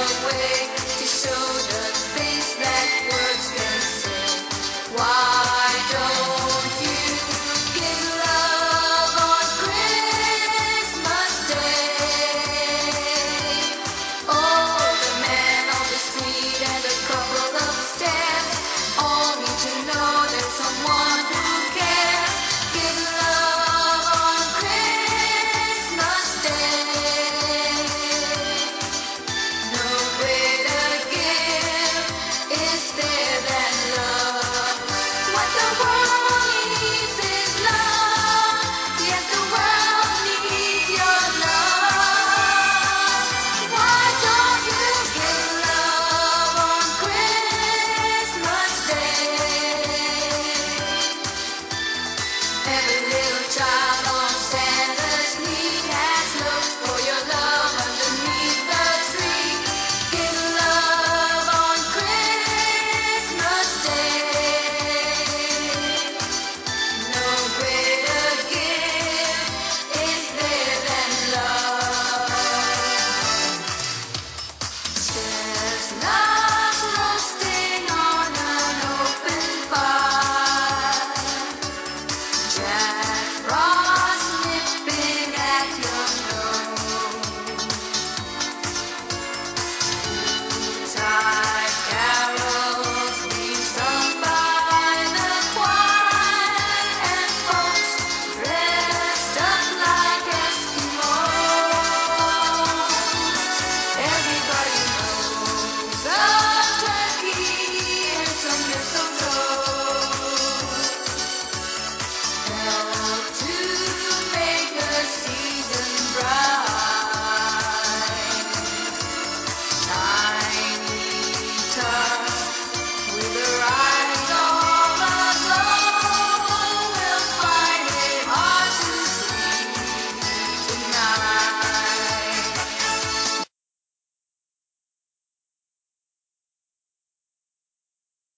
away.